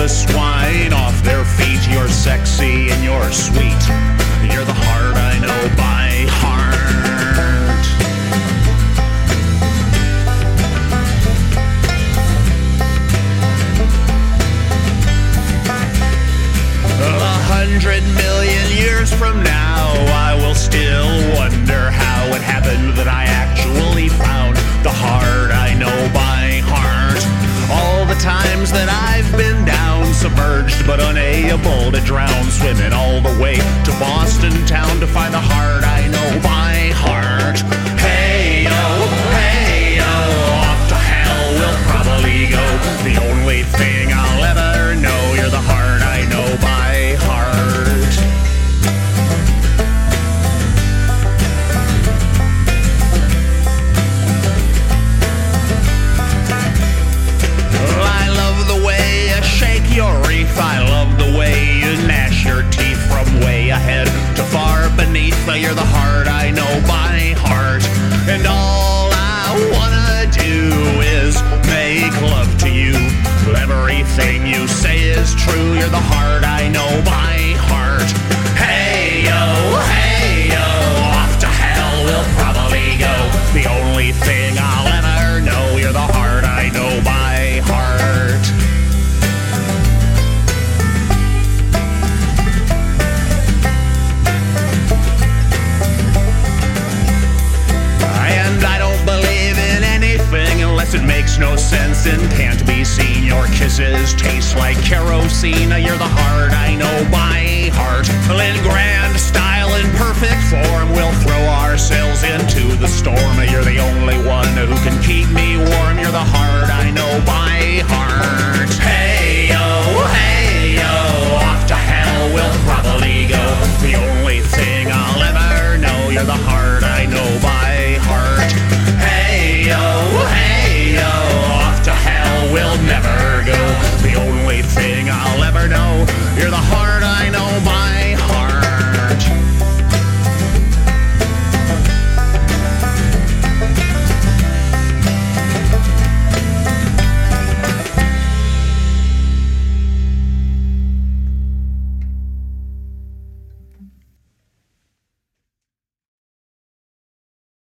the swine off their feet. You're sexy and you're sweet. submerged but unable to drown, swimming all the way to Boston town to find the heart I know by heart. and all no sense and can't be seen. Your kisses taste like kerosene. You're the heart I know by heart. In grand style and perfect form. We'll throw ourselves